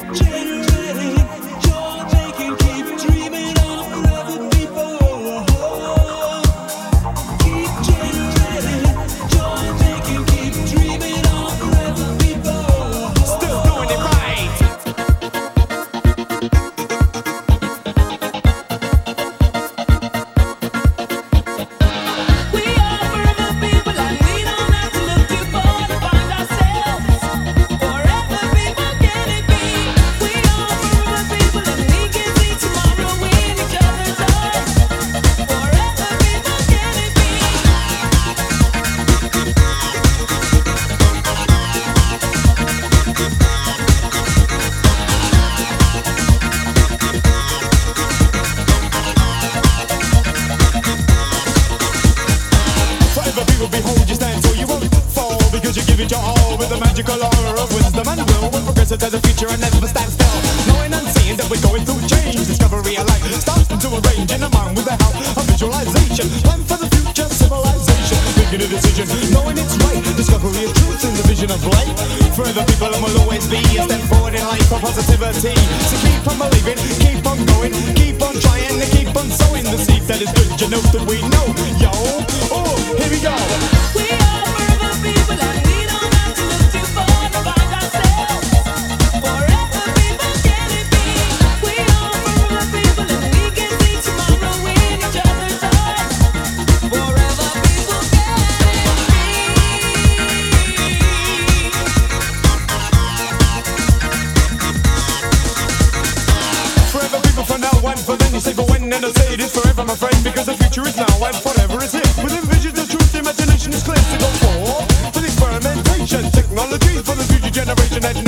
change. you give it your all with the magical aura of wisdom and will. We progress it to the future and never stand still. Knowing and seeing that we're going through change, discovery of life starts to arrange in a mind with the help of visualization. Plan for the future civilization, making a decision, knowing it's right. Discovery of truth in the vision of light. Further people and will always be a step forward in life for positivity. So keep on believing, keep on going, keep on trying, and keep on sowing the seeds that is good. You know that we know. then you say when and I say it is forever, my friend, because the future is now and forever is here. Within vision, the truth, imagination is clear to go for. The experimentation, technology for the future generation